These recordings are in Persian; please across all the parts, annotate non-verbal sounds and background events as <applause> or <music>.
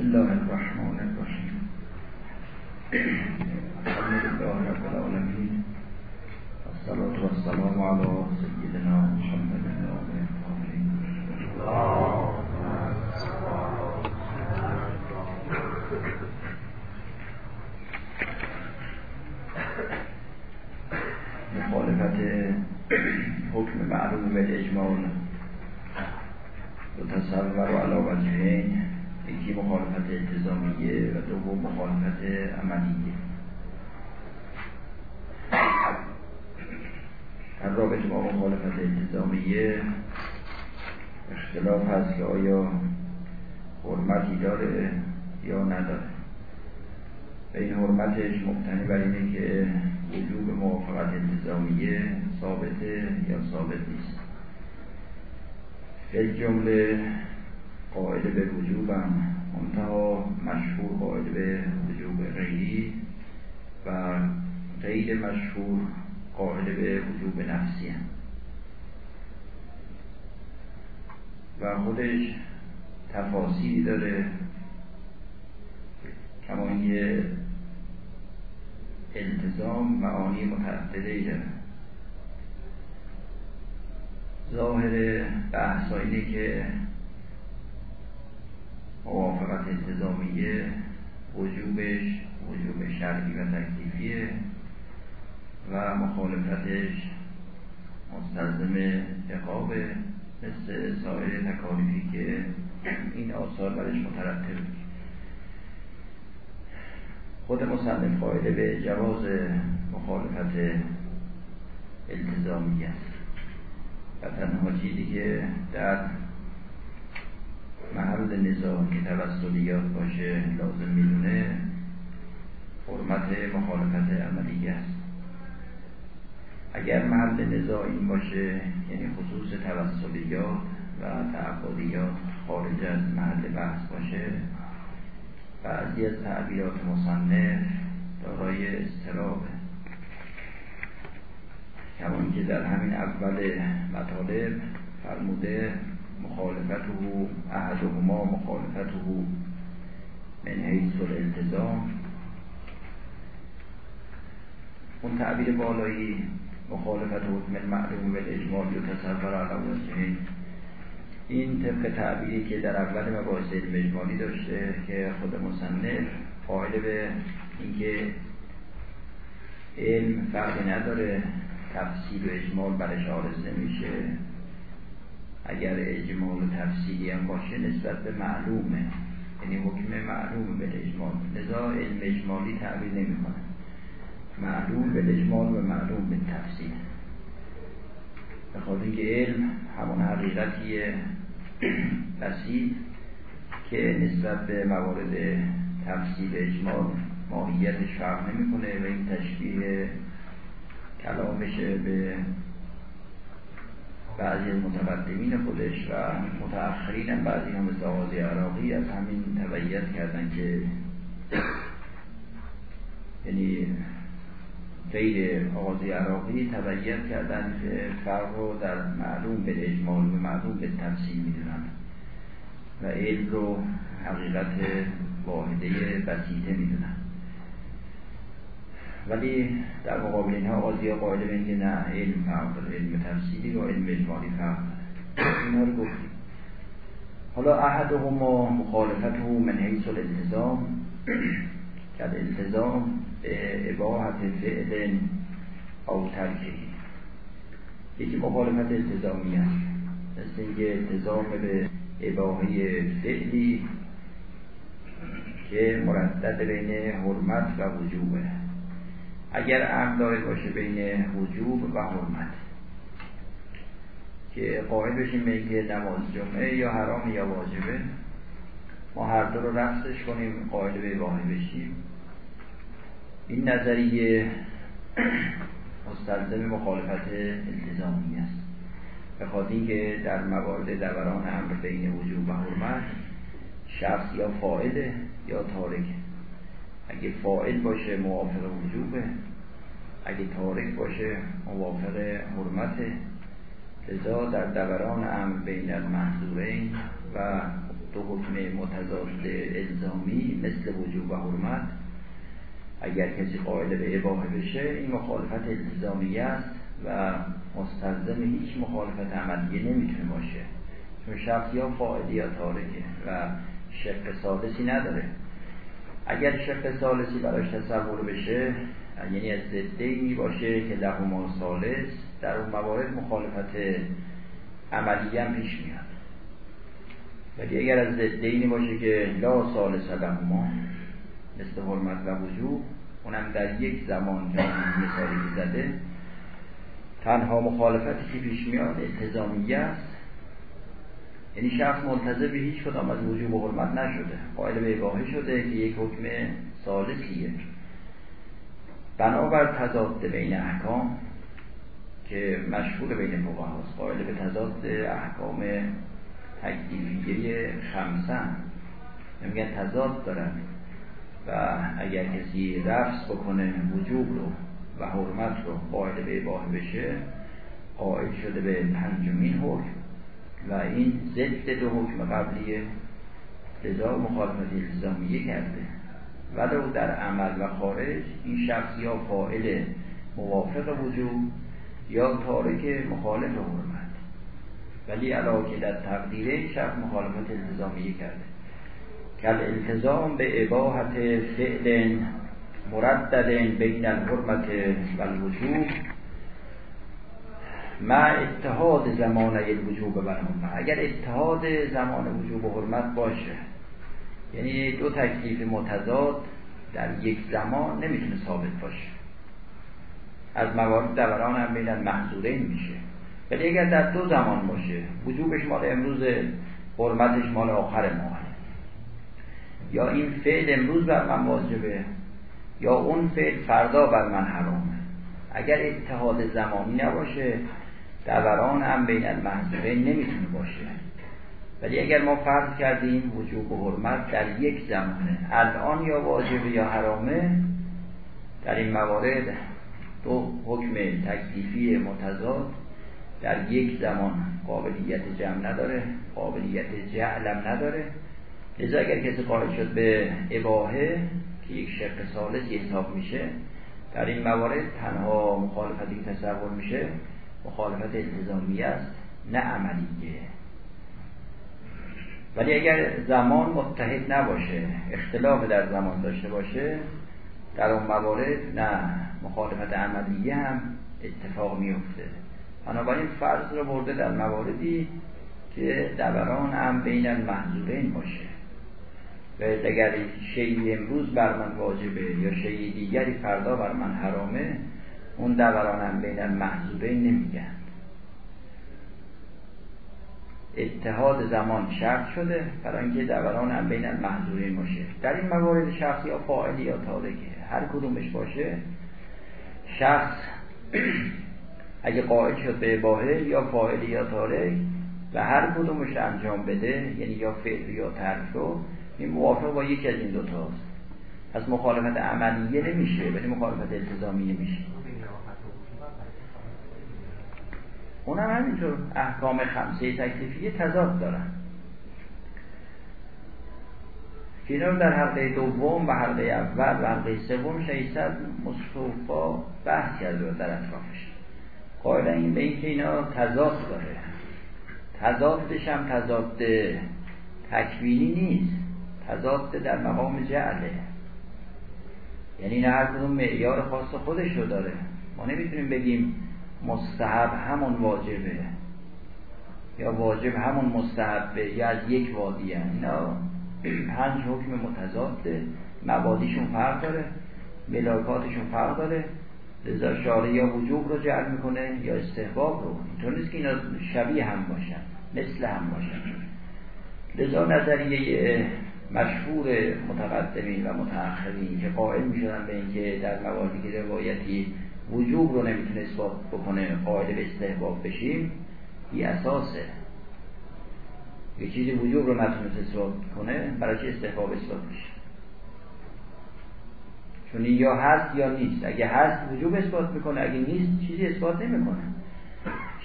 بسم الله الرحمن الرحیم الحمد لله رب العالمین والصلاة والسلام على سيدنا محمد مخالفت این حرمتش مبتنی بر اینه که وجوب موافقت التزامیه ثابته یا ثابت نیست به جمله قاعده به وجوبم منتها مشهور قاعده به وجوب غیری و غیر مشهور قاعده به وجوب نفسی هم. و خودش تفاصیلی داره کما اینکه التزام معانی متعدده ای داره. ظاهر بحث اینه که موافقت التزامیه وجوبش وجوب شرعی و تکلیفیه و مخالفتش مستلزم عقاب مثل سایر تکالیفی که این آثار برش مترتب خود مصنف قائل به جواز مخالفت التزامی است. و تنها چیزی که در محل نظام که توسلیات باشه لازم می‌دونه حرمت مخالفت عملیه است. اگر محل نزاع این باشه یعنی خصوص توسلیات و تعبدیات خارج از محل بحث باشه بعضی از تعبیرات مصنف دارای استرابه کمان که در همین اول مطالب فرموده مخالفته احدهما مخالفته. من حیث الالتزام. اون تعبیر بالایی مخالفت حکم معلوم به اجمال و تصور علی وجهین این طبق تعبیری که در اول مباحث علم اجمالی داشته که خود مصنف قائل به اینکه علم فرقی نداره تفصیل و اجمال برش آرز نمیشه. اگر اجمال و تفصیلی هم باشه نسبت به معلومه. یعنی حکم معلوم به اجمال. لذا علم اجمالی تعبیر نمی‌کنه. معلوم به اجمال و معلوم به تفصیل به خاطر اینکه علم همون حقیقتیه. بسیط که نسبت به موارد تفصیل اجمال ماهیتش فرق نمی‌کنه و این تشبیه کلامش به بعضی متقدمین خودش و متأخرین هم بعضی هم مثل عراقی از همین تبعیت کردن که یعنی غیر آغازی عراقی تبعیت کردن که فرق رو در معلوم به اجمال و معلوم به تفصیل می‌دونن و علم رو حقیقت واحده بسیطه می‌دونن ولی در مقابل اینها قاضی قائل به اینکه نه علم فرق علم تفصیلی و علم اجمالی فرق اینا رو گفتیم. حالا احدهما مخالفته من حیث الالتزام. که الالتزام به اباحت فعل او ترکی. یکی مخالفت التزامی است. مثل اینکه التزام به اباحه فعلی که مردد بین حرمت و وجوبه. اگر عقل داره باشه بین وجوب و حرمت. که قائل بشیم به نماز جمعه یا حرام یا واجبه ما هر دو رو رفضش کنیم قائل به بشیم. این نظریه مستلزم مخالفت التزامی است. به خاطر اینکه در موارد دوران امر بین وجوب و حرمت شخص یا فاعله یا تارکه اگه فاعل باشه موافق وجوبه اگه تارک باشه موافق حرمته لذا در دوران امر بین المحضورین و دو حکم متضاد الزامی مثل وجوب و حرمت اگر کسی قائل به اباحه بشه این مخالفت الزامی است و مستلزم هیچ مخالفت عملیه نمی‌تونه باشه. چون شخص یا فاعلی یا تارکه و شق سالسی نداره. اگر شق سالسی براش تصور بشه یعنی از ضده باشه که لهما سالس در اون موارد مخالفت عملیه هم پیش میاد. ولی اگر از ضده باشه که لا سالس لهما حرمت و وجود اونم در یک زمان که مثالی زده تنها مخالفتی که پیش میاد التزامیه است. یعنی شخص ملتزم به هیچ کدام از وجوب و حرمت نشده. قائل به اباحه شده که یک حکم سالسیه بنابر تضاد بین احکام که مشهور بین فقهاست قائل به تضاد احکام تکلیفیه خمسن میگن تضاد دارن. اگر کسی رفض بکنه وجوب رو و حرمت رو قائل به اباحه بشه قائل شده به پنجمین حکم و این ضد دو حکم قبلیه لذا مخالفت الزامیه کرده. ولو در عمل و خارج این شخص یا فائل موافق وجود یا تارک مخالف حرمت. ولی علاوه در تقدیره این شخص مخالفت التزامیه کرده. کل التزام به اباحت فعل مردد بین الحرمت و الوجوب مع اتحاد زمانه الوجوب و حرمت اگر اتحاد زمان وجوب و حرمت باشه یعنی دو تکلیف متضاد در یک زمان نمی‌تونه ثابت باشه. از موارد دوران هم بین محضورین میشه. ولی اگر در دو زمان باشه وجوبش مال امروز حرمتش مال آخر ماه. یا این فعل امروز بر من واجبه یا اون فعل فردا بر من حرامه. اگر اتحاد زمانی نباشه دوران هم بین المحضورین نمی‌تونه باشه. ولی اگر ما فرض کردیم وجوب و حرمت در یک زمانه الان یا واجبه یا حرامه در این موارد دو حکم تکلیفی متضاد در یک زمان قابلیت جمع نداره قابلیت جعلم نداره. لذا اگر کسی قائل شد به اباهه که یک شق سالسی حساب میشه در این موارد تنها مخالفتی که تصور میشه مخالفت التزامی است نه عملیه. ولی اگر زمان متحد نباشه اختلاف در زمان داشته باشه در اون موارد نه مخالفت عملیه هم اتفاق میفته بنابراین فرض رو برده در مواردی که دوران هم بین المحضورین باشه. و اگر شیعی امروز بر من واجبه یا شیعی دیگری فردا بر من حرامه اون دوران هم بین المحضورین نمیگن اتحاد زمان شرط شده برای اینکه دوران هم بین المحضورین باشه. در این موارد شخص یا فاعلی یا تارکه هر کدومش باشه. شخص <clears throat> اگه قائل شد به اباهه یا فاعلی یا تارک و هر کدومش انجام بده یعنی یا فعل یا ترک رو این موافق با یکی از این دوتاست از مخالفت عملیه نمیشه ولی مخالفت التزامی نمیشه اونم همینطور احکام خمسه تکلیفی تضاد دارن. که در حلقه دوم و حلقه اول و حلقه سوم شیصد مصطفا بحث کرده در اطرافش. قائلا این به اینکه اینا تضاد داره. تضادش هم تضاد تکوینی نیست. تضاد در مقام جعله. یعنی نه هر کدوم معیار خاص خودش رو داره. ما نمی‌تونیم بگیم مستحب همون واجبه یا واجب همون مستحبه یا از یک وادی اینا پنج حکم متضاده. مبادیشون فرق داره. ملاکاتشون فرق داره. لذا شاره یا وجوب رو جعل می‌کنه یا استحباب رو. اینطور نیست که اینا شبیه هم باشن. مثل هم باشن. لذا نظریه مشهور متقدمین و متأخرین که قائل می‌شدن به اینکه در مواردی که روایتی وجوب رو نمی‌تونه اثبات بکنه قائل به استحباب بشیم یه اساسه. یه چیزی وجوب رو نتونست اثبات کنه برای چه استحباب اثبات بشه؟ چون یا هست یا نیست. اگه هست وجوب اثبات می‌کنه اگه نیست چیزی اثبات نمی‌کنه.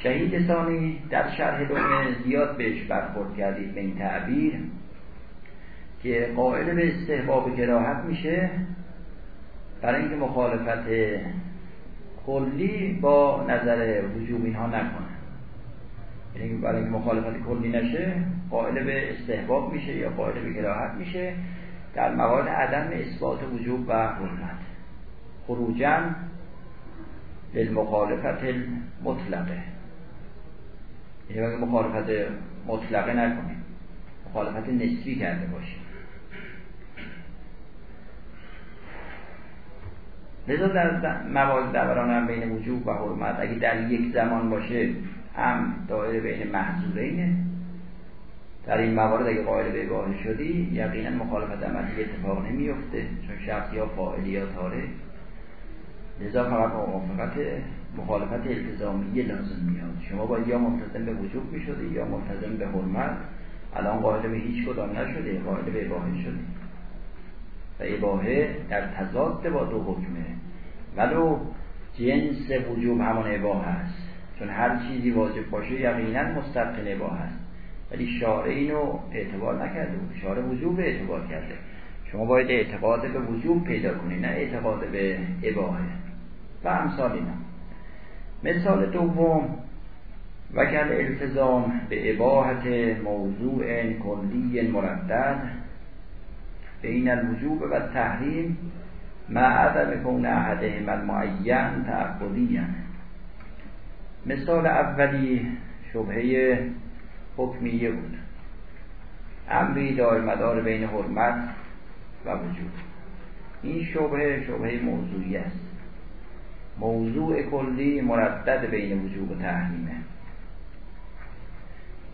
شهید ثانی در شرح لومه زیاد بهش برخورد کردید به این تعبیر. که قائل به استحباب کراهت میشه برای اینکه مخالفت کلی با نظر وجوب اینها نکنه. یعنی برای اینکه مخالفت کلی نشه قائل به استحباب میشه یا قائل به کراهت میشه در موارد عدم اثبات وجوب و حرمت. خروجا مخالفت مطلقه یعنی مخالفت مطلقه نکنیم مخالفت نسبی کرده باشیم. لذا در موارد دوران بین وجوب و حرمت اگه در یک زمان باشه هم دایره بین محضورینه. در این موارد اگه قائل به اباحه شدی یقینا مخالفت عملی اتفاق نمیفته چون شخص یا فاعل یا تاره. لذا فقط موافقت مخالفت التزامی لازم میاد. شما باید یا ملتزم به وجوب می‌شدی یا ملتزم به حرمت. الان قائل به هیچ کدام نشده قائل به اباحه شده و اباحه در تضاد با دو حکمه. ولو جنس وجوب همان اباحه است. چون هر چیزی واجب باشه یقینا مستقل اباحه است. ولی شارع اینو اعتبار نکرده بود. شارع وجوب اعتبار کرده. شما باید اعتقاد به وجوب پیدا کنید نه اعتقاد به اباحه. و امثال اینا. مثال دوم و کل التزام به اباحت موضوع کلی مردد بین الوجوب و تحریم مع عدم کون احدهم المعین تعبدیا مثال اولی شبهه حکمیه بود. امری دار مدار بین حرمت و وجود. این شبهه شبهه موضوعی است. موضوع کلی مردد بین وجوب و تحریمه.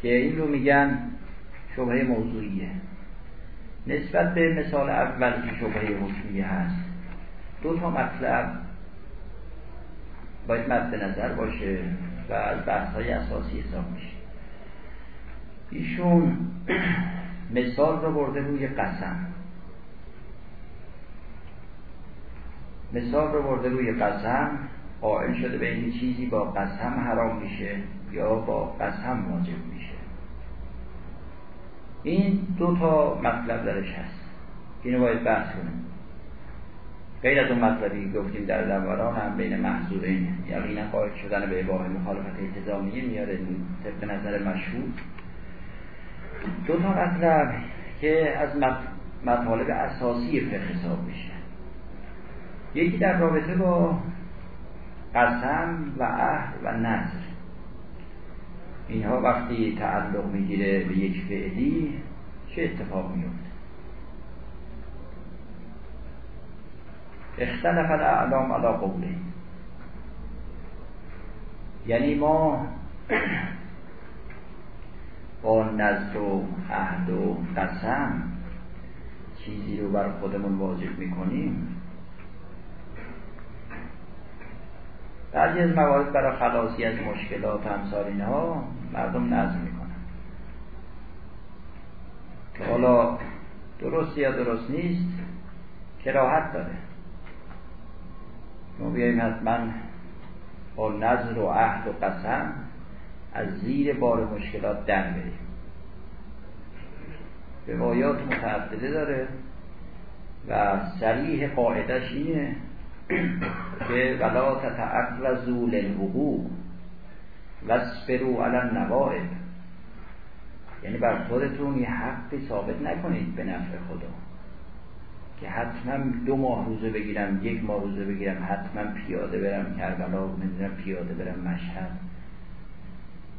که این رو میگن شبهه موضوعیه. نسبت به مثال اول که شبهه حکمیه هست دو تا مطلب باید مد نظر باشه و از بحث های اساسی حساب میشه. ایشون مثال رو برده روی قسم. مثال رو برده روی قسم قائل شده به این چیزی با قسم حرام میشه یا با قسم واجب این دو تا مطلب درش هست. اینو باید بحث کنیم. غیر از اون مطلبی گفتیم در دوران هم بین محضورین یقینا قائل شدن به اباحه مخالفت التزامیه میاره. طبق نظر مشهور. دو تا مطلب که از مطالب اساسی فقه حساب میشه. یکی در رابطه با قسم و عهد و نظر اینها وقتی تعلق می‌گیره به یک فعلی چه اتفاق میفته؟ اختلف الاعلام علی قوله. یعنی ما با نظر و عهد و قسم چیزی رو بر خودمون واجب می‌کنیم. بعضی از موارد برای خلاصی از مشکلات همسال اینها مردم نظر می‌کنن. که حالا درست یا درست نیست کراهت داره. ما بیاییم حتما با نظر و عهد و قسم از زیر بار مشکلات در بریم. روایات متعدده داره و سریح قاعدش اینه که ولا تتعرضوا للحقوق واسپروا علی النوائب. یعنی بر خودتون یه حقی ثابت نکنید به نفع خدا. که حتما دو ماه روزه بگیرم یک ماه روزه بگیرم حتما پیاده برم کربلا نمی‌دونم پیاده برم مشهد.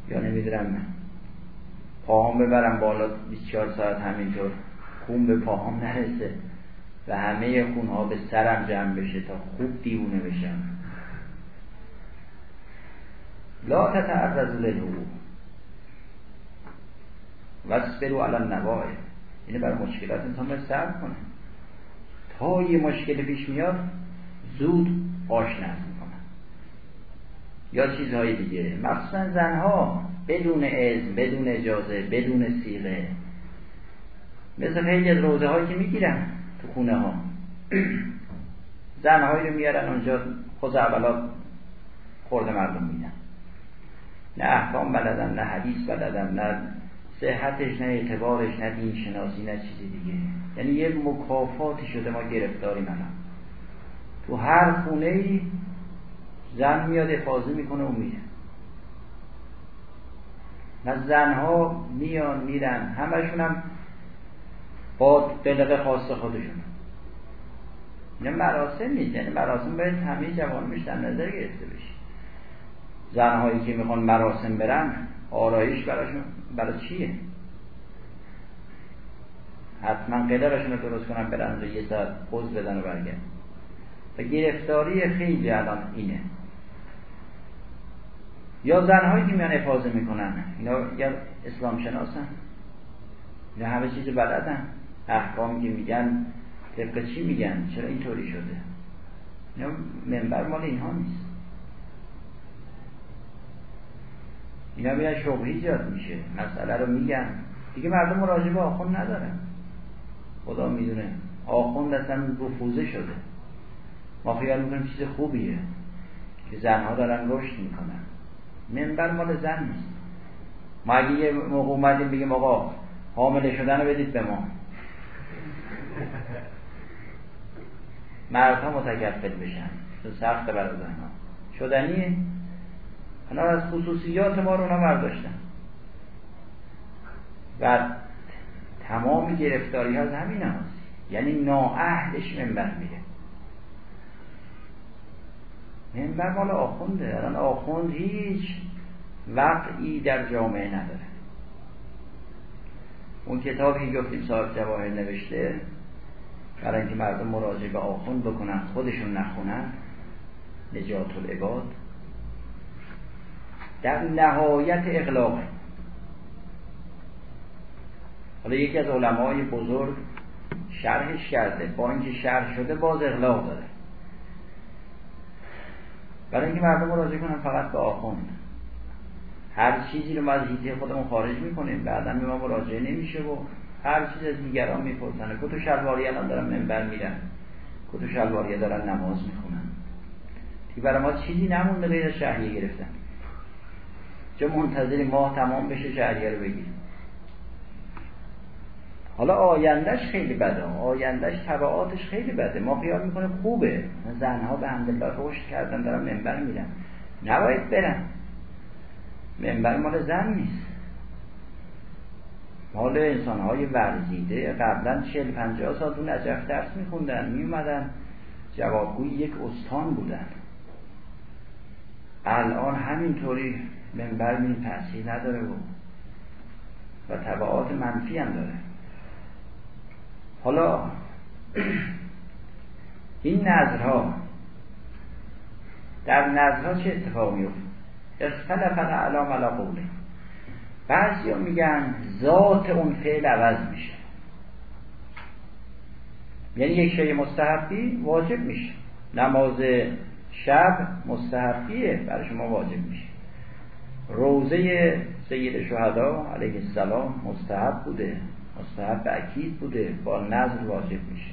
یا نمی‌دونم پاهم ببرم بالا 24 ساعت همینطور خون به پاهم نرسه. و همه خونها به سرم جمع بشه تا خوب دیونه بشم. لا تتعرض للحقوق واصبروا علی النوائب اینه بر مشکلات انسان باید صبر کنه. تا یه مشکل پیش میاد زود آش نزد یا چیزهای دیگه. مخصوصا زنها بدون اذن بدون اجازه بدون سیغه. مثل خیلی از روزه هایی که می‌گیرن. تو خونه ها. زنهایی رو میارن اونجا خود اولا خورده مردم میدن. نه احکام بلدن نه حدیث بلدن نه صحتش نه اعتبارش نه دین شناسی نه چیزی دیگه. یعنی یه مکافاتی شده ما گرفتاریم الان. تو هر خونه ای زن میاد افاظه می‌کنه و میره. و زنها میان میرن. همشون هم با قلق خاص خودشون. این مراسم نیست یعنی مراسم باید همه جوان در نظر گرفته بشه. زنهایی که می‌خوان مراسم برن آرایش براشون برای چیه؟ حتما قلقشون رو درست کنن برن و یه ساعت پوز بدن و برگرد و گرفتاری خیلی الان اینه. یا زنهایی که میان افاظه می‌کنن اینا یا اسلام شناسن اینا همه چیز بلدن. احکامی که میگن طبق چی میگن؟ چرا اینطوری شده؟ اینا منبر مال اینها نیست. اینا میان شغلی ایجاد میشه. مسئله رو میگن. دیگه مردم مراجعه به آخوند ندارن خدا می‌دونه. آخوند اصلا رفوزه شده. ما خیال می‌کنیم چیز خوبیه. که زنها دارن رشد می‌کنن. منبر مال زن نیست. ما اگه یه موقع اومدیم بگیم آقا حامله شدن رو بدید به ما. مردها متکفل بشن. تو سخت برای زنها. شدنیه حالا از خصوصیات ما رو اونا برداشتن. و تمام گرفتاری ها از همین هست. یعنی نااهلش منبر میره. منبر مال آخونده. الان آخوند هیچ وقعی در جامعه نداره. اون کتابی گفتیم صاحب جواهر نوشته برای اینکه مردم مراجعه به آخوند بکنن خودشون نخونن نجات العباد در نهایت اقلاق حالا یکی از علمای بزرگ شرحش کرده با اینکه شرح شده باز اغلاق داره. برای اینکه مردم مراجعه کنن فقط به آخوند. هر چیزی رو ما از هیته خودمون خارج می‌کنیم بعدا به ما مراجعه نمیشه و هر چیز از دیگران می‌پرسن. کتو شلواری الان دارن منبر میرن. کتو شلواری دارن نماز می‌خونن. دیگه برای ما چیزی نمونده غیر شهریه گرفتن. چه منتظری ماه تمام بشه شهریه رو بگیریم. حالا آیندهش خیلی بده. آیندهش تبعاتش خیلی بده. ما خیال می‌کنه خوبه. زنها به همدلله رشد کردن دارن منبر میرن. نباید برن. منبر مال زن نیست. مال انسان های ورزیده قبلا چل پنجاه سال تو نجف درس میخوندن میومدن جوابگوی یک استان بودن. الان همینطوری منبر می تاثیر نداره و و طبعات منفی هم داره. حالا <clears throat> این نظرها در نظرها چه اتفاق میفته اختلف اعلام علا قوله. بعضی ها میگن ذات اون فعل عوض میشه. یعنی یک شی مستحبی واجب میشه. نماز شب مستحبیه برای شما واجب میشه. روزه سید شهدا علیه السلام مستحب بوده مستحب اکید بوده با نظر واجب میشه.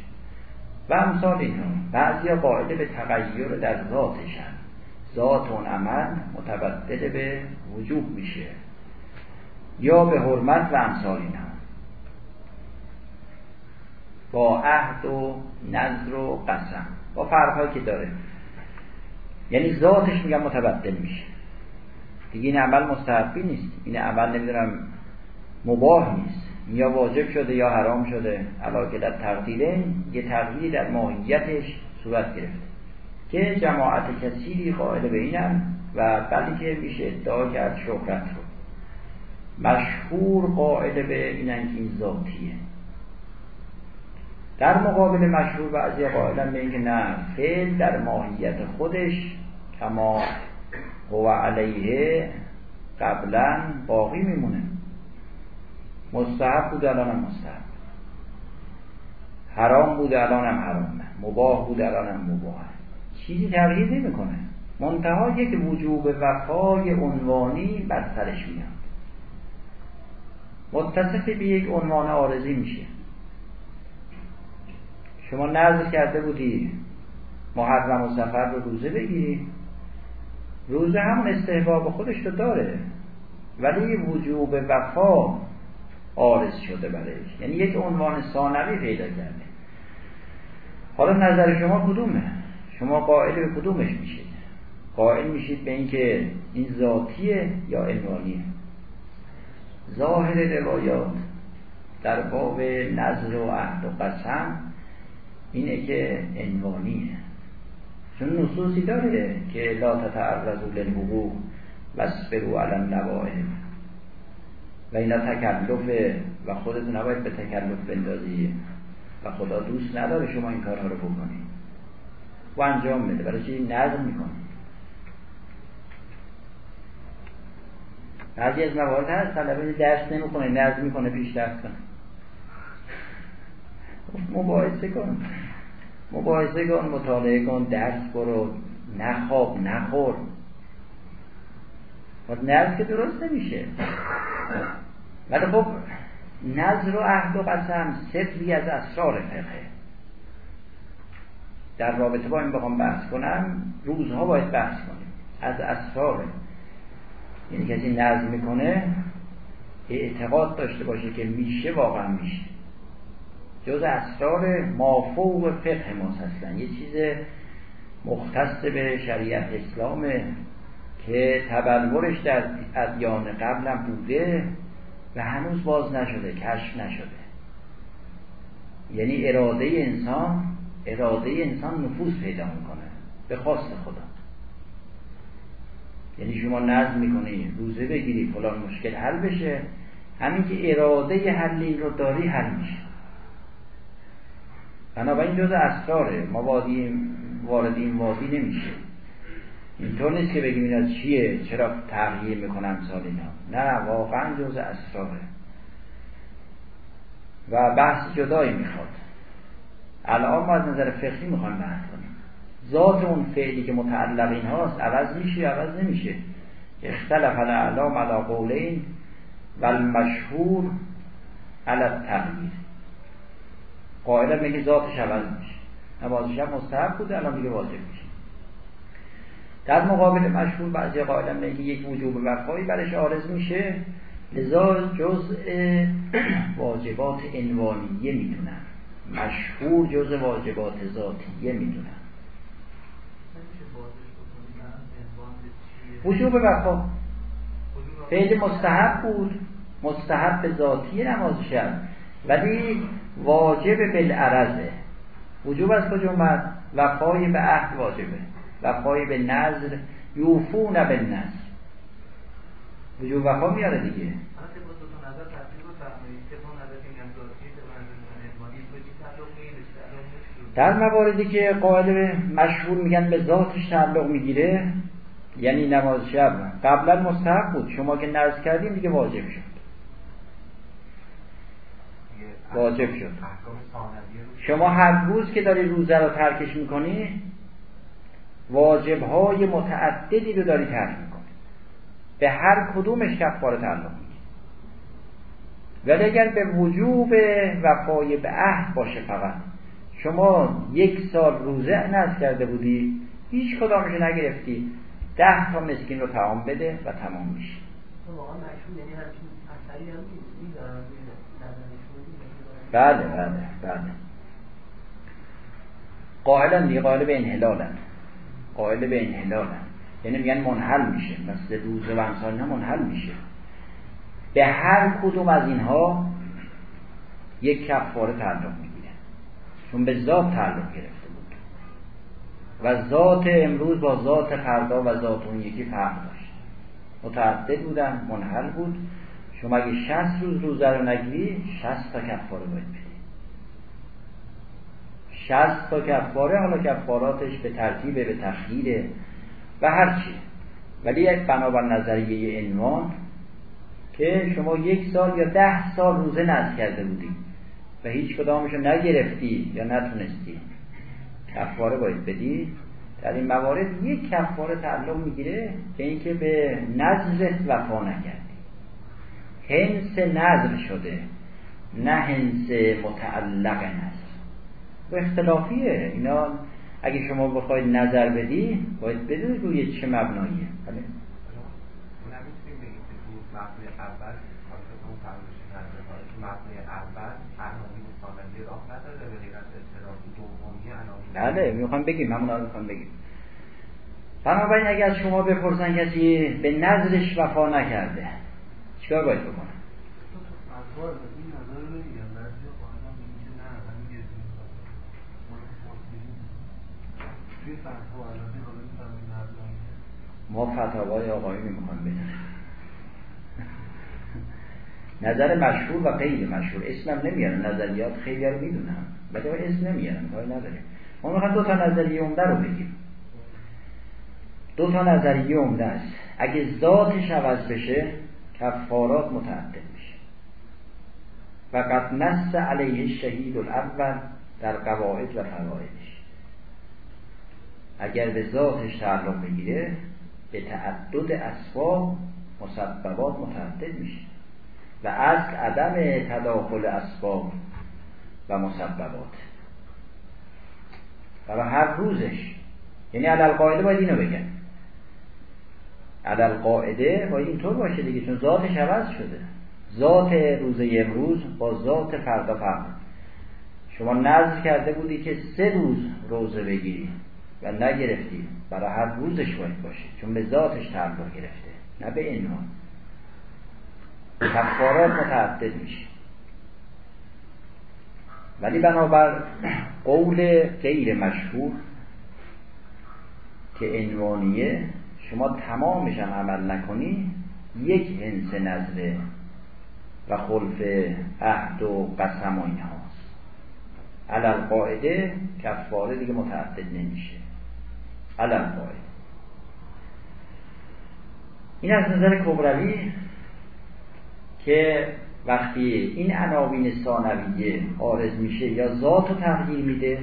و امثال اینا بعضی قائل به تغییر در ذاتشن. ذات اون عمل متبدل به وجوب میشه. یا به حرمت و امثال اینا. با عهد و نظر و قسم. با فرقهایی که داره. یعنی ذاتش میگن متبدل میشه. دیگه این عمل مستحبی نیست. این عمل نمی‌دونم مباه نیست. یا واجب شده یا حرام شده. علاقه در تقدیره یه تغییری در ماهیتش صورت گرفته. که جماعت کثیری قائل به اینم و بلکه میشه ادعا کرد شهرت مشهور قائل به اینن که این ذاتیه. در مقابل مشهور بعضی قائلن به اینکه نه فعل در ماهیت خودش کما هو علیه قبلا باقی میمونه. مستحب بود الان هم مستحب. حرام بود الان هم حرامه مباه بود الان هم مباه چیزی تغییر نمی‌کنه. منتها یک وجوب وفای عنوانی بر سرش میاد. متصف به یک عنوان آرزی میشه. شما نظر کرده بودی محرم و سفر رو روزه بگیری. روزه هم استحباب خودش رو داره. ولی وجوب وفا آرز شده برایش. یعنی یک عنوان ثانوی پیدا کرده. حالا نظر شما کدومه؟ شما قائل به کدومش میشید؟ قائل میشید به اینکه این ذاتیه یا عنوانیه ظاهر روایات در باب نظر و عهد و قسم اینه که عنوانیه چون نصوصی داره که لا تتعرضوا للحقوق واصبروا علی النوائب و اینا تکلف و خودت نباید به تکلف بندازی و خدا دوست نداره شما این کارها رو بکنید و انجام بده. برای چی؟ نظم می‌کنی. بعضی از موارد هست طلبه درس نمی‌کنه نظم می‌کنه پیش درس کنه. مباحثه کن. مباحثه کن مطالعه کن درس برو نخواب نخور. نظر که درست نمیشه. ولی خب نظر و عهد و قسم سفری از اسرار فقه. در رابطه با این بخوام بحث کنم روزها باید بحث کنیم. از اسرار. یعنی کسی نظر می‌کنه اعتقاد داشته باشه که میشه واقعا میشه. جز اسرار مافوق فقه ماست اصلا. یه چیز مختص به شریعت اسلامه که تبلورش در ادیان قبلم بوده و هنوز باز نشده کشف نشده. یعنی اراده انسان اراده انسان نفوذ پیدا می‌کنه به خواست خدا. یعنی شما نظم می‌کنی روزه بگیری فلان مشکل حل بشه. همین که اراده حلی رو داری حل میشه. بنابراین جز اسراره. ما وادی وارد این وادی نمیشه اینطور نیست که بگیم این چیه چرا تغییر می‌کنم سال اینا. نه واقعا جز اسراره. و بحث جدایی می‌خواد. الان ما از نظر فقهی می‌خوایم بحث ذات اون فعلی که متعلق این هاست عوض میشه عوض نمیشه. اختلف الاعلام علی قولین و المشهور علی التغییر. قائلا میگه ذاتش عوض میشه. نمازش هم مستحب بوده الان دیگه واجب میشه. در مقابل مشهور بعضی قائلا میگه یک وجوب وفایی برش آرز میشه. لذا جزء واجبات عنوانیه می‌دونن. مشهور جزء واجبات ذاتیه می‌دونن. وجوب وفا. فعل مستحب بود. مستحب ذاتی نماز شب. ولی واجب بالعرضه. وجوب از کجا اومد؟ وفای به عهد واجبه. وفای به نظر یوفون به نظر وجوب وفا میاره دیگه. در مواردی که قائل مشهور میگن به ذاتش تعلق می‌گیره یعنی نماز شب قبلا مستحب بود. شما که نرز کردیم دیگه واجب شد. واجب شد. شما هر روز که داری روزه رو ترکش می‌کنی واجب های متعددی رو داری ترک می‌کنی. به هر کدومش کفاره تعلق می‌گیره. ولی اگر به وجوب وفای به عهد باشه فقط. شما یک سال روزه نز کرده بودی هیچ کدامش نگرفتی. ده تا مسکین رو تعام بده و تمام میشه. بله بله بله. قائلا دیگه قائل به انحلالن. قائل به انحلالن. یعنی میگن منحل میشه. مثل روزه و امثال منحل میشه. به هر کدوم از اینها یک کفاره تعلق چون به ذات تعلق گرفته بود. و ذات امروز با ذات فردا و ذات اون یکی فرق داشت. متعدد بودن منحل بود. شما اگه 60 روز روزه رو نگیری 60 تا کفاره باید بدی 60 تا کفاره حالا کفاراتش به ترتیب به تخییره و هرچی ولی یک بنابر نظریه عنوان که شما یک سال یا ده سال روزه نزد کرده بودی و هیچ کدامشو نگرفتی یا نتونستی. کفاره باید بدی. در این موارد یک کفاره تعلق می‌گیره به اینکه به نظرت وفا نکردی هنس نظر شده نه هنس متعلق نظر و اختلافیه. اینا اگه شما بخواید نظر بدی باید بدونید روی چه مبناییه بله؟ مبنای اول عناوین ثانویه راه نداره به غیر از اصطلاحی دومی عناوین بله می‌خوام بگیم همون رو می‌خوام بگیم. بنابراین اگر از شما بپرسن کسی به نظرش وفا نکرده چیکار باید بکنه؟ ما فتاوای آقایون می‌خوام بدونیم نظر مشهور و غیر مشهور. اسمم نمیارن نظریات خیلی رو می‌دونم. ولی اسم نمیارن کاری نداره ما می‌خوام دو تا نظریه عمده رو بگیم. دو تا نظریه عمده است. اگه ذاتش عوض بشه کفارات متعدد میشه. و قد نص علیه شهید الاول در قواعد و فوائدش. اگر به ذاتش تعلق بگیره به تعدد اسباب مسببات متعدد میشه. و اصل عدم تداخل اسباب و مسببات. برای هر روزش یعنی علل قاعده باید اینو بگن. علل قاعده باید اینطور باشه دیگه چون ذاتش عوض شده. ذات روزه امروز با ذات فردا فرق شما نظر کرده بودی که سه روز روزه بگیری و نگرفتی برای هر روزش باید باشه. چون به ذاتش تعلق گرفته نه به عنوان کفارات متعدد میشه. ولی بنابر قول غیر مشهور که عنوانیه شما تمامش هم عمل نکنی یک انس نظره و خلف عهد و قسم و این هاست علل قاعده کفاره دیگه متعدد نمیشه. علل قاعده این از نظر کبروی که وقتی این عناوین ثانویه آرز میشه یا ذات رو تغییر میده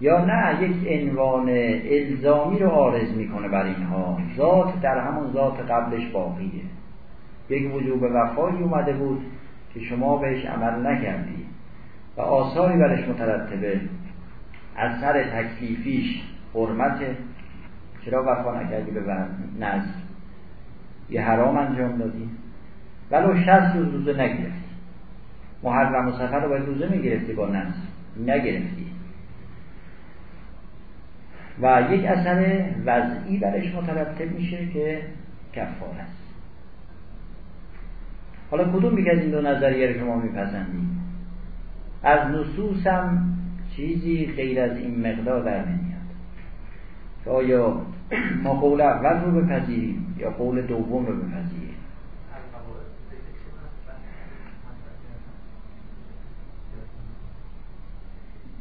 یا نه یک عنوان الزامی رو آرز می‌کنه بر اینها. ذات در همون ذات قبلش باقیه. یک وجوب وفایی اومده بود که شما بهش عمل نکردی و آثاری برش مترتبه. از سر تکلیفیش حرمت چرا وفا نکردی به نزد یه حرام انجام دادی. ولو شست روز روزه نگرفتی. محرم و سفر رو باید روزه می‌گرفتی با نزد نگرفتی. و یک اثر وضعی برش مترتب میشه که کفار است. حالا کدوم میگه این دو نظریه رو شما میپسندید از نصوصم چیزی غیر از این مقدار در نمیاد. که آیا ما قول اول رو بپذیریم یا قول دوم رو بپذیریم؟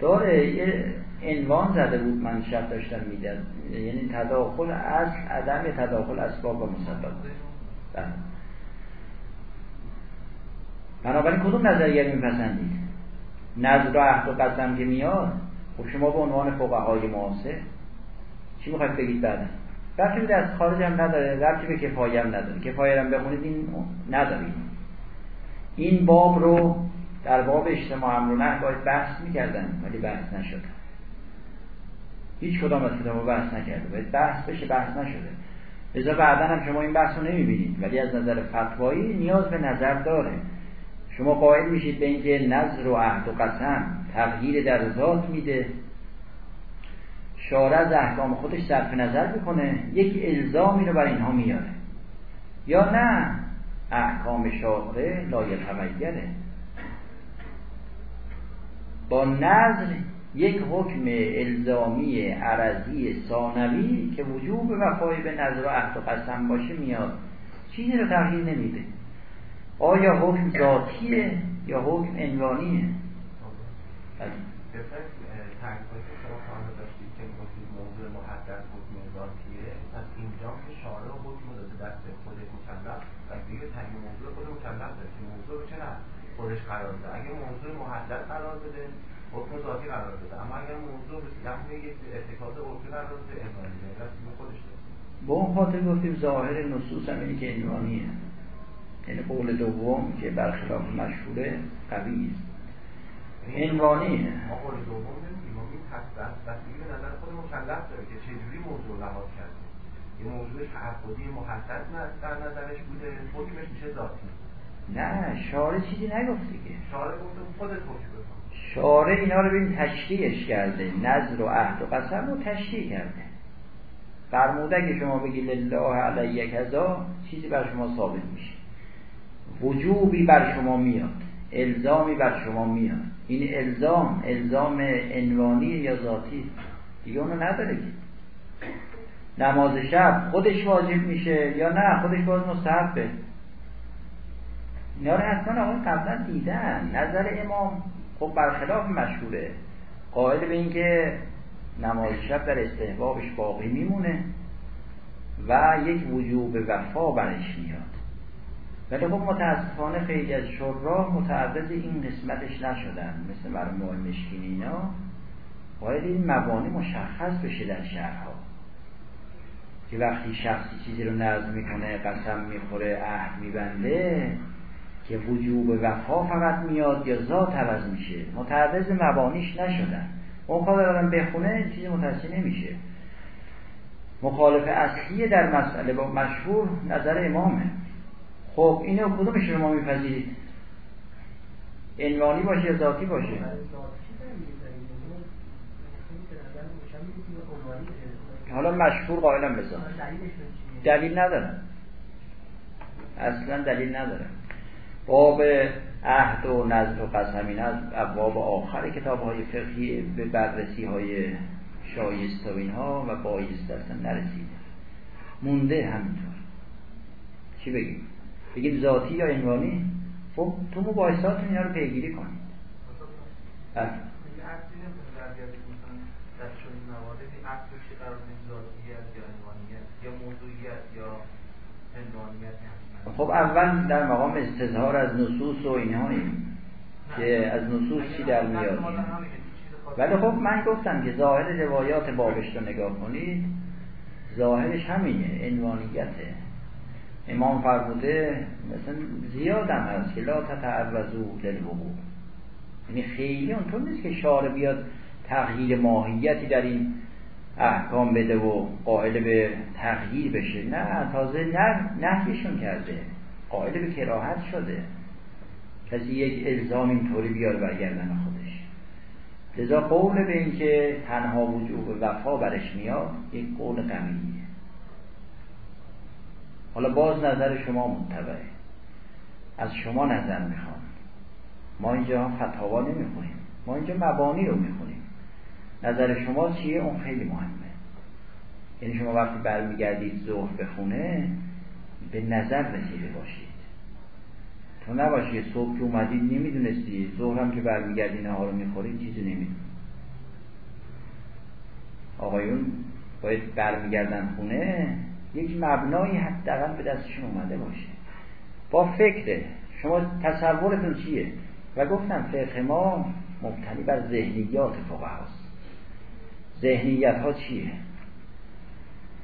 داره یه عنوان زده بود من شب داشتم میدن یعنی تداخل اصل عدم تداخل اسباب و مسبب بله. بنابراین کدوم نظریه میپسندید؟ نظر و عهد و قسم که میاد؟ خب شما به عنوان فقهای معاصر چی می‌خواید بگید بعد؟ رفتی به از خارج هم نداره رفتی به کفایه هم نداره. کفایه هم بخونید این ندارید این باب رو در باب اجتماع امر نه باید بحث می‌کردن ولی بحث نشد. هیچ کدام از کتاب بحث نکرده. باید بحث بشه بحث نشده. لذا بعدا هم شما این بحث رو نمی‌بینید. ولی از نظر فتوایی نیاز به نظر داره. شما قائل میشید به اینکه نظر و عهد و قسم تغییر در ذات میده. شارع از احکام خودش صرف نظر می‌کنه. یک الزامی رو بر اینها میاره یا نه؟ احکام شارع لایتغیره با نظر یک حکم الزامی عرضی ثانوی که وجوب وفای به نظر و عهد و قسم باشه میاد. چیزی رو تغییر نمیده. آیا حکم ذاتیه یا حکم عنوانیه بله. موضوع محدد ذاتیه. از اینجا که شارع حکم داده دست خود مکلف و دیگه تعیین موضوع خود مکلف داره که موضوع چه خودش قرار بده اگه موضوع محدد قرار بده حکم ذاتی قرار بده. اما اگر موضوع به سمت یک اتکاز عرفی قرار بده عنوانی به خودش به اون خاطر گفتیم ظاهر نصوص هم اینه که عنوانیه یعنی قول دوم که برخلاف مشهوره قوی است عنوانیه ما قول دوم نمیگیم ما این بستگی به نظر خود مکلف داره که چجوری موضوع لحاظ کرده. یه موضوع تعبدی محدد در نظرش بوده. حکمش میشه ذاتی. نه شاره چیزی نگفته که شاره گفته خودت شاره اینا رو ببین تشریعش کرده. نظر و عهد و قسم رو تشریع کرده. فرموده که شما بگی لله علیه کذا چیزی بر شما ثابت میشه. وجوبی بر شما میاد. الزامی بر شما میاد. این الزام الزام انوانی یا ذاتی. دیگه اونو نداره که. نماز شب خودش واجب میشه یا نه؟ خودش باز مستحبه. اینا رو حتما آقای قبلا دیدن. نظر امام خب برخلاف مشهوره. قائل به اینکه نماز شب در استحبابش باقی میمونه و یک وجوب وفا برش میاد. ولی خب متاسفانه خیلی از شراه متعرض این قسمتش نشدن مثل مرموع مشکین اینا. باید این مبانی مشخص بشه در شهرها. که وقتی شخصی چیزی رو نظم می‌کنه قسم می‌خوره عهد میبنده که وجوب وفا فقط میاد یا ذات عوض میشه. متعرض مبانیش نشدن. اون خواهد بخونه چیزی متوجه نمیشه. مخالف اصلی در مسئله با مشهور نظر امامه. خب اینو کدوم شما میپذیرید عنوانی باشه یا ذاتی باشه؟ حالا مشهور قائلم بزن دلیل ندارم. اصلا دلیل ندارم. باب عهد و نزد و قسم این از ابواب آخر کتاب های فقهی به بررسی های شایست و اینها و بایست اصلا نرسیده مونده همینطور. چی بگیم؟ بگیم ذاتی یا عنوانی؟ خب تو مباحثات اینا رو پیگیری کنید. بله. خب اول در مقام استظهار از نصوص و اینها که از نصوص چی در میاد. ولی خب من گفتم که ظاهر روایات بابش رو نگاه کنید ظاهرش همینه عنوانیته. امام فرموده مثلا زیاد هم هست که لا تتعرضو للوقوع. یعنی خیلی اونطور نیست که شاره بیاد تغییر ماهیتی در این احکام بده و قائل به تغییر بشه. نه تازه نهیشون کرده. قائل به کراهت شده. کسی یک الزام اینطوری بیار برگردن خودش. لذا قول به اینکه تنها وجوب وفا برش میاد یک قول قویه حالا باز نظر شما منتبعه از شما نظر می‌خوام. ما اینجا فتاوا نمی‌خونیم. ما اینجا مبانی رو می‌خونیم. نظر شما چیه؟ اون خیلی مهمه. یعنی شما وقتی برمیگردید ظهر به خونه به نظر رسیده باشید. تو نباشی صبح که اومدید نمی‌دونستی. ظهر هم که برمیگردی ها رو می‌خورید چیزی نمیدون آقایون باید برمیگردن خونه یک مبنایی حداقل به دستشون اومده باشه. با فکره شما تصورتون چیه؟ و گفتم فقه ما مبتنی بر ذهنیات فقه هاست ذهنیت ها چیه؟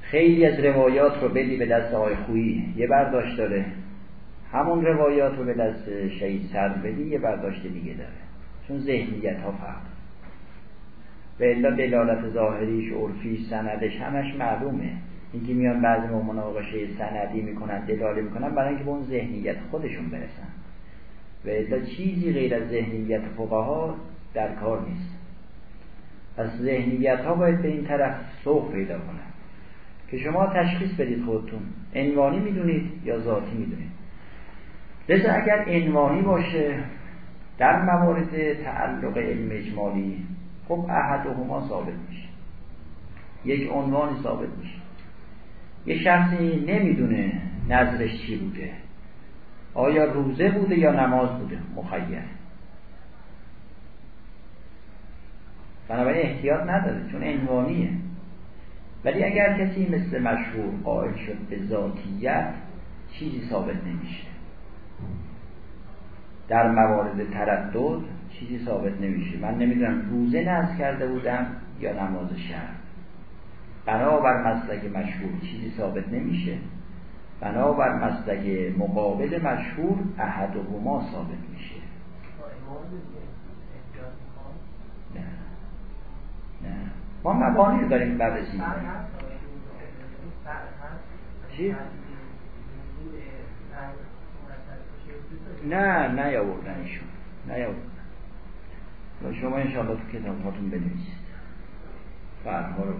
خیلی از روایات رو بدی به دست آقای خویی. یه برداشت داره. همون روایات رو به دست شهید سر بدی یه برداشت دیگه داره. چون ذهنیت ها فرق. به الا دلالت ظاهریش عرفی سندش همش معلومه. اینکه میان بعضی ما مناقشه سندی می‌کنن دلاله می‌کنن برای اینکه به اون ذهنیت خودشون برسن. و الا چیزی غیر از ذهنیت فقها در کار نیست. پس ذهنیت ها باید به این طرف سوق پیدا کنن که شما تشخیص بدید خودتون. عنوانی می‌دونید یا ذاتی می‌دونید؟ لذا اگر عنوانی باشه در موارد تعلق علم اجمالی خب احد و هما ثابت میشه. یک عنوانی ثابت میشه. یه شخصی نمی‌دونه نظرش چی بوده. آیا روزه بوده یا نماز بوده؟ مخیر بنابراین احتیاط نداره چون عنوانیه. ولی اگر کسی مثل مشهور قائل شد به ذاتیت چیزی ثابت نمیشه. در موارد تردد چیزی ثابت نمیشه. من نمی‌دونم روزه نز کرده بودم یا نماز شهر. بنابر مسلک مشهور چیزی ثابت نمیشه. بنابر مسلک مقابل مشهور احد و هما ثابت میشه نه نه ما مبانی رو داریم بررسی چی؟ نه نه آوردن ایشون. نه آوردن شما انشاءالله تو کتاباتون بنویسید. فرها رو.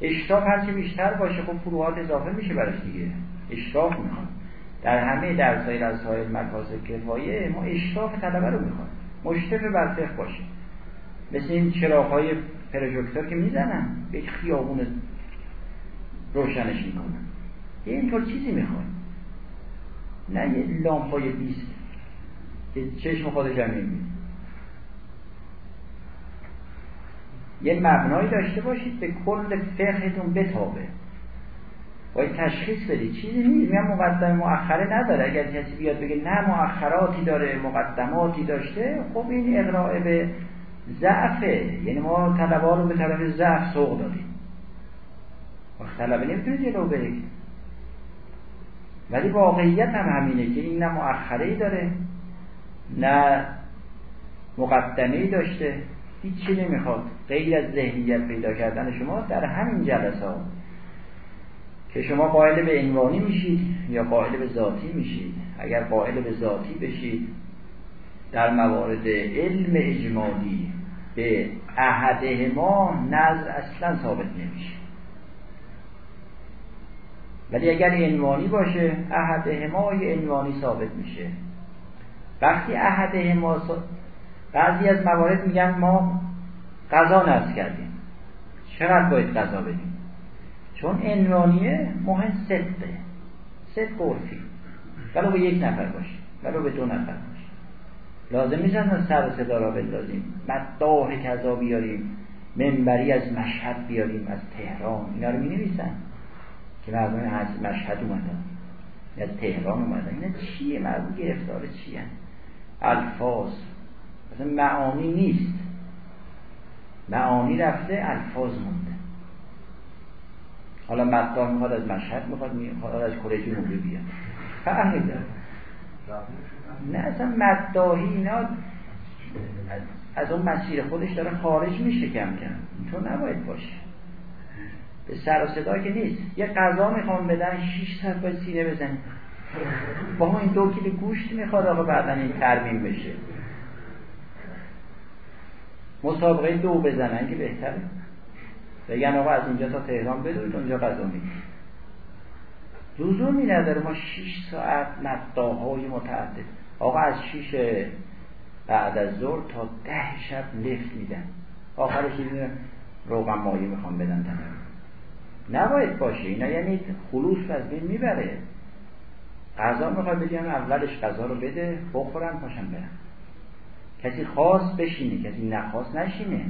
اشتاق هرچی بیشتر باشه خب فروعات اضافه میشه براش دیگه. اشتاق می‌خواد در همه درسای رسائل مکاسب کفایه ما اشتاق طلبه رو می‌خواد مشتف بر باشه. مثل این چراغ های پروژکتور که می‌زنن به خیابون روشنش می‌کنن. یه اینطور چیزی می‌خواد. نه یه لامپای بیست که چشم خودش هم یه مبنایی داشته باشید به کل فقهتون بتابه. باید تشخیص بدید. چیزی نیست. میگم مقدم مؤخره نداره. اگر کسی بیاد بگه نه مؤخراتی داره مقدماتی داشته خب این اقراء به ضعفه یعنی ما طلبه رو به طرف ضعف سوق دادیم. وقت طلبه نمی‌تونه جلو بره ولی واقعیت هم همینه که این نه مؤخره داره نه مقدمه داشته. هیچی نمی‌خواد. غیر از ذهنیت پیدا کردن شما در همین جلسه ها که شما قائل به عنوانی میشید یا قائل به ذاتی میشید. اگر قائل به ذاتی بشید در موارد علم اجمالی به احده ما نظر اصلا ثابت نمیشه. ولی اگر عنوانی باشه احده ما یه عنوانی ثابت میشه. وقتی احده ما بعضی از موارد میگن ما قضا نرز کردیم. چقدر باید قضا بدیم؟ چون عنوانیه مهم صدقه. صدق عرفی. ولو به یک نفر باشه. ولو به دو نفر باشه. لازم نیست از سر صدا را بندازیم. مداح کذا بیاریم. منبری از مشهد بیاریم از تهران. اینا رو می نویسن که مردم از مشهد اومدن. از تهران اومدن. اینا چیه؟ مردم گرفتار چیه؟ الفاظ. مثلا معانی نیست. معانی رفته الفاظ مونده. حالا مقدار می‌خواد از مشهد می‌خواد می‌خواد از کره جنوبی بیاد. فهمیده نه اصلا مداهی اینا از اون مسیر خودش داره خارج میشه کم کم. تو نباید باشه. به سر و صدا که نیست. یه غذا می‌خوام بدن شیش ساعت باید سینه بزنیم. با این دو کیلو گوشت می‌خواد آقا بعدا این ترمیم بشه. مسابقه دو بزنن که بهتره. بگن آقا از اینجا تا تهران بدوید اونجا غذا می‌دید لزومی نداره. ما 6 ساعت مداهای متعدد. آقا از 6 بعد از ظهر تا ده شب لفت میدن. آخرش یه روغن مایه می‌خوام بدن تنم نباید باشه. اینا یعنی خلوص از بین می‌بره. غذا می‌خواد بگم اولش غذا رو بده بخورن پاشن برن کسی خواست بشینه کسی نخواست نشینه.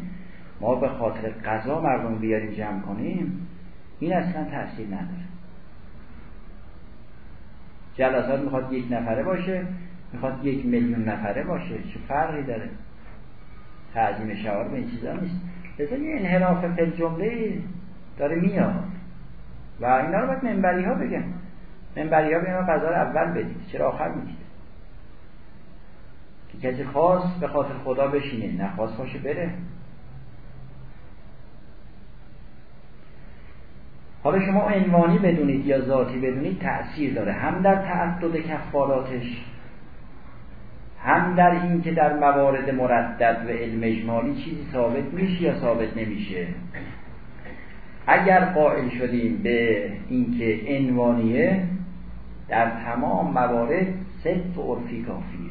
ما به خاطر قضا مردم بیاریم جمع کنیم این اصلا تاثیر نداره. جلسات می‌خواد یک نفره باشه می‌خواد یک میلیون نفره باشه چه فرقی داره؟ تعظیم شعار به این چیزا نیست. مثل یه انحراف فل جمله داره میاد. و اینا رو باید منبری ها بگن منبری ها بگن رو اول بدید چرا آخر می‌دید که کسی خواست به خاطر خدا بشینه نخواست باشه بره. حالا شما عنوانی بدونید یا ذاتی بدونید تأثیر داره. هم در تعدد کفاراتش هم در این که در موارد مردد و علم اجمالی چیزی ثابت میشه یا ثابت نمیشه. اگر قائل شدیم به اینکه عنوانیه در تمام موارد صدق و عرفی کافیه.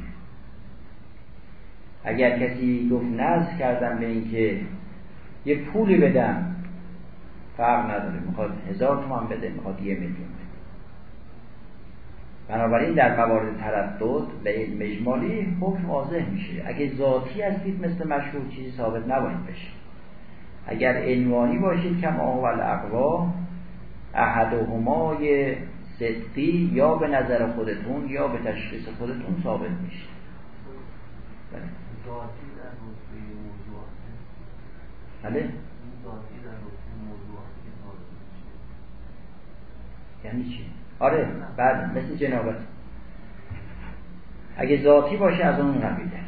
اگر کسی گفت نزد کردم به اینکه یه پولی بدم فرق نداره. می‌خواد هزار تومان بده می‌خواد یه میلیون بده. بنابراین در موارد تردد به علم اجمالی حکم واضح میشه. اگه ذاتی هستید مثل مشهور چیزی ثابت نباید بشه. اگر عنوانی باشید کم اول اقوا احدهمای صدقی یا به نظر خودتون یا به تشخیص خودتون ثابت میشه. بله. یعنی چی؟ آره بعد مثل جنابت. اگه ذاتی باشه از اون قبیله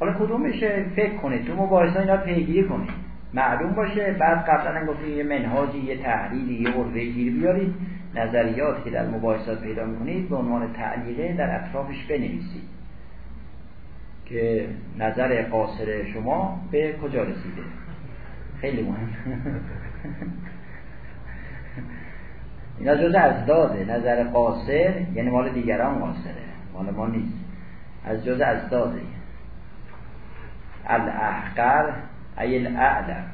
حالا کدومشه؟ فکر کنید. تو مباحثه اینا پیگیری کنید. معلوم باشه بعد قبلا گفتیم یه منهاجی یه تحلیلی یه گیر بیارید. نظریات که در مباحثات پیدا می‌کنید. به عنوان تعلیقه در اطرافش بنویسید. که نظر قاصر شما به کجا رسیده؟ خیلی مهم. <laughs> اینا جز ازداده نظر قاصر یعنی مال دیگران قاصره. مال ما نیست. از جز ازداده الاحقر ای الاعلم.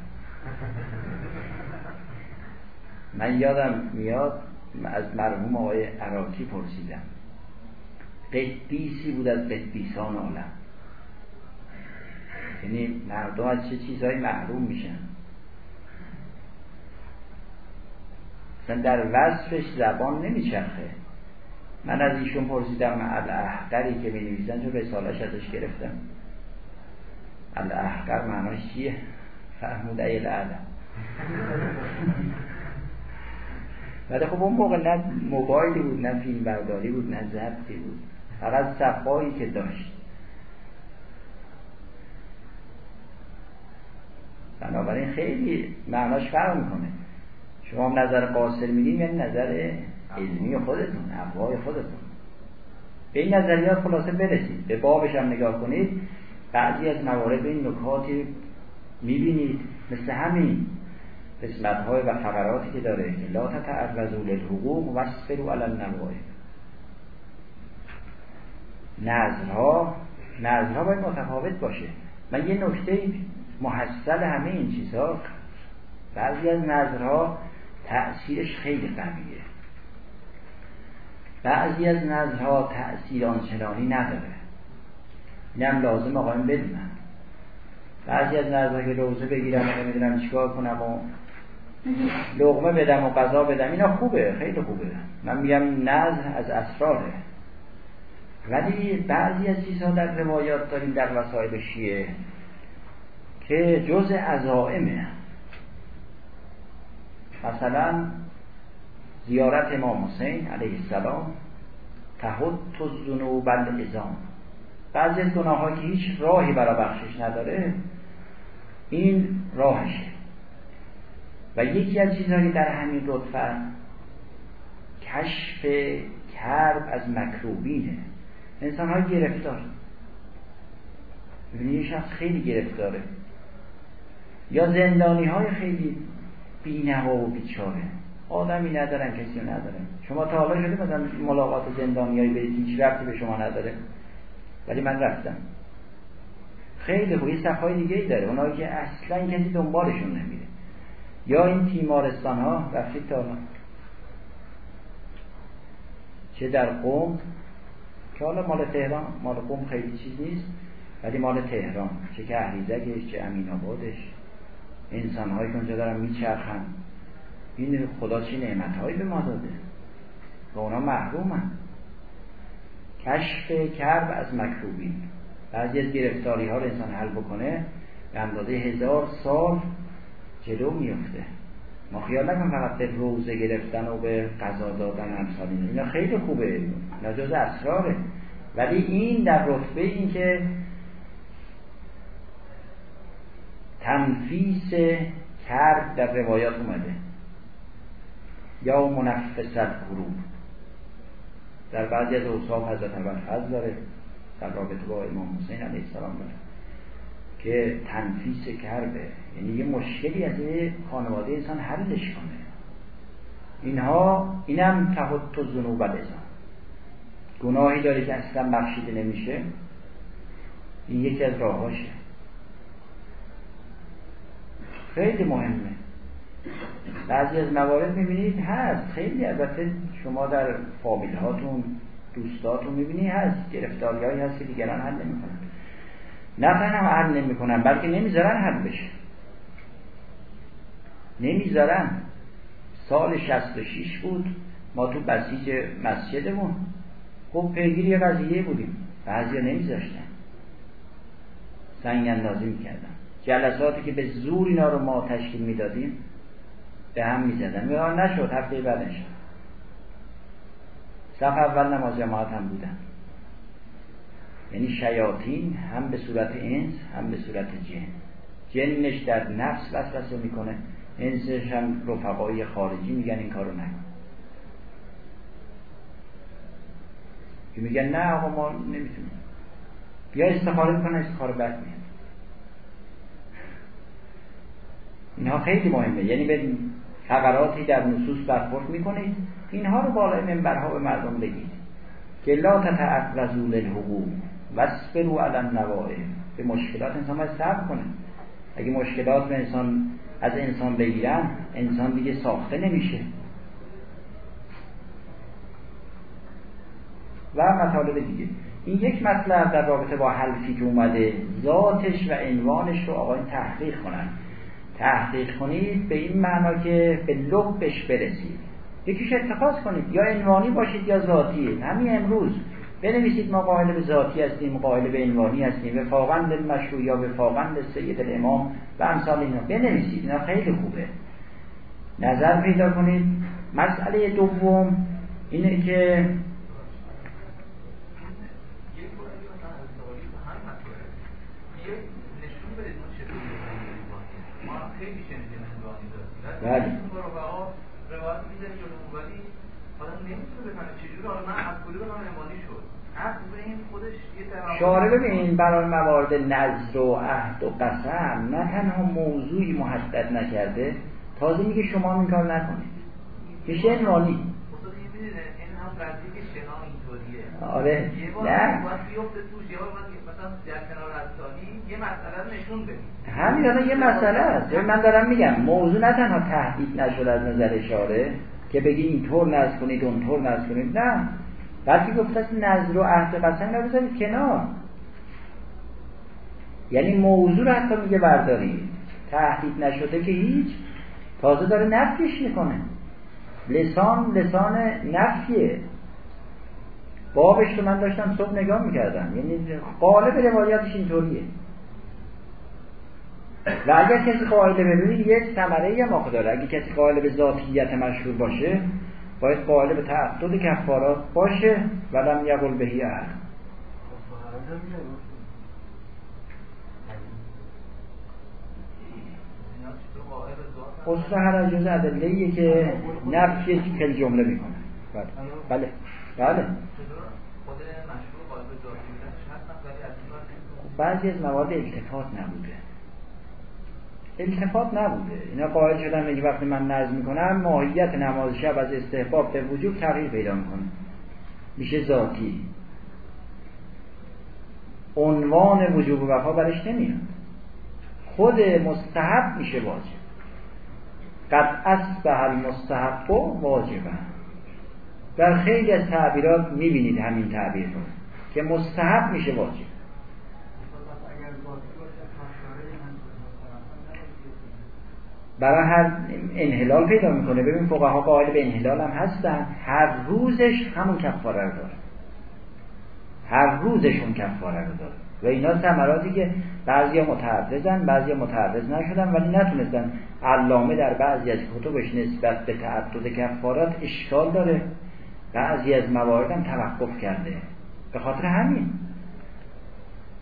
من یادم میاد از مرحوم آقای عراقی پرسیدم. قدیسی بود از قدیسان عالم. یعنی مردم از چه چیزهایی محروم میشن؟ مثلا در وصفش زبان نمیچرخه. من از ایشون پرسیدم الاحقری که می نویسن چون رسالش ازش گرفتم. الاحقر معناش چیه؟ فرمود ای العلم ولی خب اون موقع نه موبایلی بود نه فیلم برداری بود نه ضبطی بود. فقط صفایی که داشت. بنابراین خیلی معناش فرق می‌کنه. شما هم نظر قاصر میگین یعنی نظر علمی خودتون افوای خودتون. به این نظریات خلاصه برسید. به بابش هم نگاه کنید. بعضی از موارد این نکاتی می‌بینید. مثل همین قسمت های و فقراتی که داره. که لا تتعرضوا للحقوق واصبروا علی النوائب. نظرها نظرها باید متفاوت باشه. من یه نکته محصل همه این چیزها بعضی از نظرها تأثیرش خیلی قویه. بعضی از نظرها تأثیر آنچنانی نداره. این هم لازم آقایون بدونن بعضی از نظرها که روزه بگیرم و نمی‌دونم چیکار کنم و لغمه بدم و غذا بدم اینا خوبه خیلی خوبه. من میگم نظر از اسراره. ولی بعضی از چیزها در روایات داریم در وسایل شیعه که جز عزائمه. مثلا زیارت امام حسین علیه السلام تحط الذنوب الازام بعضی از گناه که هیچ راهی برای بخشش نداره این راهشه. و یکی از چیزهایی در همین لطفا کشف کرب از مکروبینه. انسان های گرفتار یه شخص خیلی گرفتاره. یا زندانی های خیلی بینوا و بیچاره. آدمی ندارن کسی ندارن. شما تا حالا شده مثلا ملاقات زندانیایی به هیچ رفتی به شما نداره. ولی من رفتم. خیلی خوبی صفهای دیگه ای داره. اونایی که اصلا کسی دنبالشون نمیره. یا این تیمارستان ها رفتید تا چه در قوم؟ که حالا مال تهران مال قوم خیلی چیز نیست. ولی مال تهران. چه که اهریزگش چه امین آبادش انسان هایی که اونجا دارن میچرخن. این خدا چی نعمت هایی به ما داده؟ و اونا محرومن. کشف کرب از مکروبی بعضی از گرفتاری ها رو انسان حل بکنه به اندازه هزار سال جلو میفته ما خیال نکن فقط به روزه گرفتن و به قضا دادن امثال اینا. خیلی خوبه. اینا جز اسراره. ولی این در رتبه این که تنفیس کرد در روایات اومده. یا منفست غروب در بعضی از اوصاف حضرت فضل داره در رابطه با امام حسین علیه السلام داره که تنفیس کرده یعنی یه مشکلی از خانواده انسان حلش کنه. اینها اینم تحت زنوب الازام گناهی داره که اصلا بخشیده نمیشه. این یکی از راهاشه خیلی مهمه. بعضی از موارد می‌بینید هست. خیلی البته شما در فامیل هاتون دوستاتون می‌بینید هست. گرفتاری هایی هست که دیگران حل نمی‌کنن. نه تنها حل نمی‌کنن بلکه نمی‌ذارن حل بشه. نمی‌ذارن. سال 66 بود. ما تو بسیج مسجدمون خب پیگیری قضیه بودیم. بعضی نمیذاشتن. سنگ اندازی می‌کردن. جلساتی که به زور اینا رو ما تشکیل می‌دادیم به هم می‌زدن. میان نشد هفته بعد نشد صف اول نماز جماعت هم بودن. یعنی شیاطین هم به صورت انس هم به صورت جن. جنش در نفس وسوسه می‌کنه. انسش هم رفقای خارجی میگن این کارو نکن. که میگن نه آقا ما نمی‌تونیم. یا استخاره می‌کنن استخاره بد میاد. اینها خیلی مهمه. یعنی به فقراتی در نصوص برخورد می‌کنید. اینها رو بالای منبرها به مردم بگید که لا تتعرضوا للحقوق واصبروا علی النوائب. به مشکلات انسان باید صبر کنه. اگه مشکلات به انسان از انسان بگیرن انسان دیگه ساخته نمیشه. و مطالب دیگه. این یک مطلب در رابطه با حلفی که اومده ذاتش و عنوانش رو آقایان تحقیق کنن. تحقیق کنید به این معنا که به لبش برسید. یکیش اتخاذ کنید. یا عنوانی باشید یا ذاتی. همین امروز بنویسید ما قائل به ذاتی هستیم قائل به عنوانی هستیم. وفاقا مشروع یا وفاقا سید الامام و امثال اینا. بنویسید. اینا خیلی خوبه. نظر پیدا کنید. مسئله دوم اینه که بله شاره ببین برای موارد نظر و عهد و قسم نه تنها موضوعی محدد نکرده تازه میگه شما این کار نکنید میشه عنوانی آره. نه. همین الان یه مسئله است. من دارم میگم موضوع نه تنها تهدید نشد از نظر اشاره که بگی اینطور نز کنید اونطور نز کنید نه. بلکه گفت از نظر و عهد قسم رو بذارید کنار. یعنی موضوع رو حتی میگه بردارید. تهدید نشده که هیچ. تازه داره نفیش می‌کنه. لسان لسان نفیه. بابش رو من داشتم صبح نگاه می‌کردم. یعنی قالب روایتش اینطوریه. و اگر کسی قائل به یه ثمره هم آخه داره. اگه کسی قائل به ذاتیت مشهور باشه باید قائل به تعدد کفارات باشه و لم یقل بهی اهل اصلا هر جز ادله که نفی کل جمله می‌کنه. بله. بله. بله. بعضی از مواد التفات نبوده. التفات نبوده. اینا قائل شدن میگه وقتی من نظم می‌کنم ماهیت نماز شب از استحباب به وجود تغییر پیدا می‌کنه. میشه ذاتی. عنوان وجوب وفا برش نمیاد. خود مستحب میشه واجب. قد اصبح المستحب واجبه در خیلی از تعبیرات می‌بینید همین تعبیر رو که مستحب میشه واجب برای هر انحلال پیدا می‌کنه. ببین فقها قائل به انحلال هم هستن. هر روزش همون کفاره رو داره. هر روزشون کفاره رو داره. و اینا ثمراتی که بعضیا متعرضن بعضیا متعرض نشدن ولی نتونستن. علامه در بعضی از کتبش نسبت به تعدد کفارات اشکال داره. بعضی از موارد هم توقف کرده. به خاطر همین.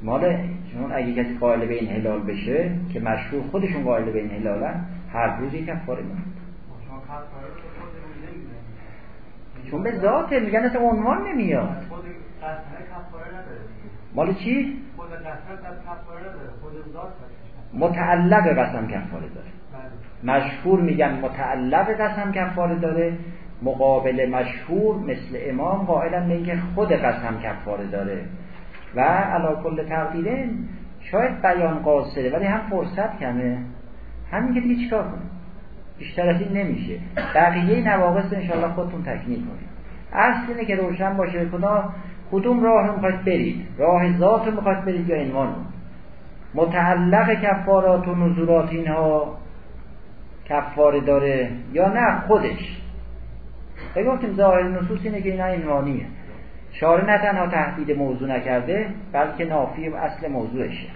مال چون اگه کسی قائل به این هلال بشه که مشروع خودشون قائل به این هلالن هر روز یک کفاره میاد چون به ذاته میگن اصلا عنوان نمیاد. مال چی؟ متعلق قسم کفاره داره. بله. مشهور میگن متعلق قسم کفاره داره. مقابل مشهور مثل امام قائلا میگه خود قسم کفاره داره. و علا کل تقدیره شاید بیان قاصره ولی هم فرصت کمه. همین که دیگه چیکار کنیم؟ بیشتر از این نمیشه. بقیه نواقص انشاءالله خودتون تکمیل کنید. اصل اینه که روشن باشه. کدا کدوم راه رو می‌خواید برید؟ راه ذات رو می‌خواید برید یا عنوان متعلق کفارات و نزورات اینها کفاره داره یا نه؟ خودش. گفتیم ظاهر نصوص اینه که اینا عنوانیه شاره نه تنها تهدید موضوع نکرده بلکه نافی و اصل موضوعشه.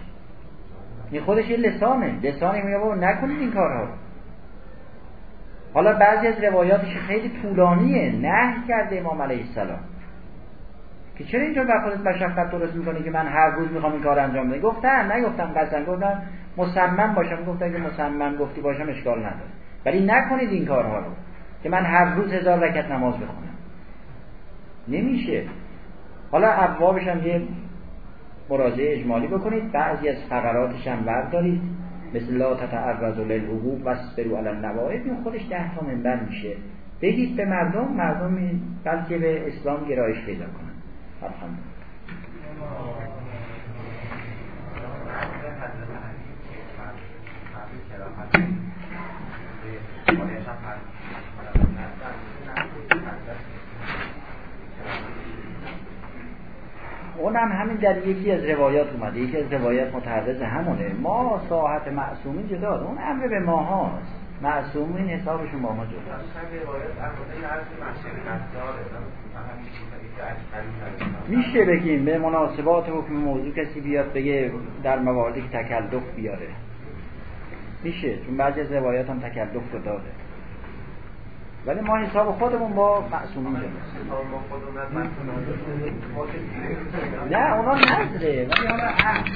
این خودش یه لسانه. لسانه میگه بابا نکنید این کارها. حالا بعضی از روایاتش خیلی طولانیه. نه کرده امام علیه السلام. که چرا اینجا بر خودت مشقت درست می‌کنی که من هر روز می‌خوام این کار انجام بدم؟ گفتن نگفتم قسم گفتم مصمم باشم. گفتم که مصمم گفتی باشم اشکال نداره. ولی نکنید این کارها رو. که من هر روز هزار رکت نماز بخونم. نمیشه. حالا ابوابش هم یه مراجعه اجمالی بکنید. بعضی از فقراتش هم بردارید. مثل لا تتعرض للحقوق و برو علی النوائب. این خودش ده تا منبر میشه. بگید به مردم. مردم بلکه به اسلام گرایش پیدا کنن. الحمدلله. اونم همین در یکی از روایات اومده یکی از روایات متعرض همونه. ما ساحت معصومین جدا اون امر به ما هاست. معصومین حسابشون با ما جدا میشه بگیم به مناسبات حکم موضوع کسی بیاد بگه در مواردی که تکلف بیاره. میشه چون بعضی از روایات هم تکلف رو داره ولی ما حساب خودمون با معصومین جلوه نه اونا نظره ولی حالا عهد